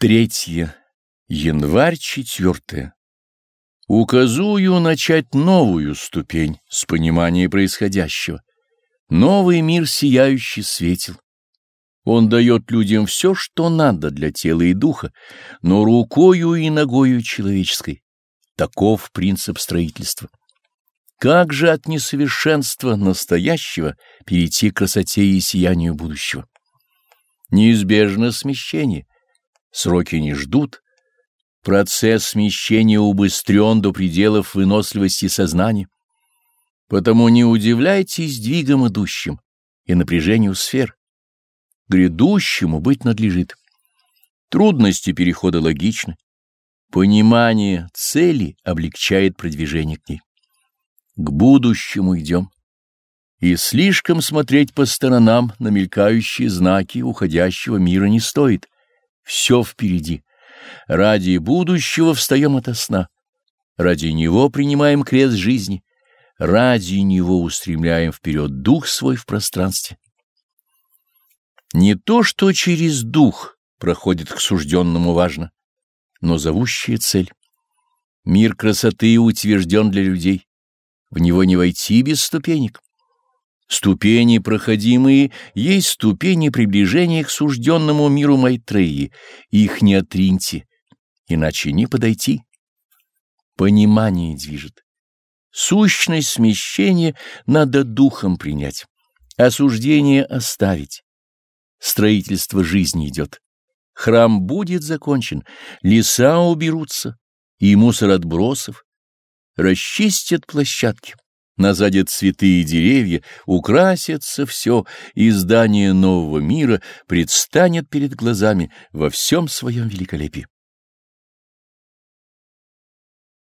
Третье. Январь четвертое. Указую начать новую ступень с понимания происходящего. Новый мир сияющий светил. Он дает людям все, что надо для тела и духа, но рукою и ногою человеческой. Таков принцип строительства. Как же от несовершенства настоящего перейти к красоте и сиянию будущего? Неизбежно смещение — Сроки не ждут. Процесс смещения убыстрен до пределов выносливости сознания. Потому не удивляйтесь сдвигом идущим и напряжению сфер. Грядущему быть надлежит. Трудности перехода логичны. Понимание цели облегчает продвижение к ней. К будущему идем. И слишком смотреть по сторонам на мелькающие знаки уходящего мира не стоит все впереди. Ради будущего встаем ото сна. Ради него принимаем крест жизни. Ради него устремляем вперед дух свой в пространстве. Не то, что через дух проходит к сужденному важно, но зовущая цель. Мир красоты утвержден для людей. В него не войти без ступенек. Ступени проходимые есть ступени приближения к сужденному миру Майтреи. Их не отриньте, иначе не подойти. Понимание движет. Сущность смещения надо духом принять, осуждение оставить. Строительство жизни идет. Храм будет закончен, леса уберутся, и мусор отбросов, расчистят площадки насадят цветы и деревья, украсится все, и здание нового мира предстанет перед глазами во всем своем великолепии.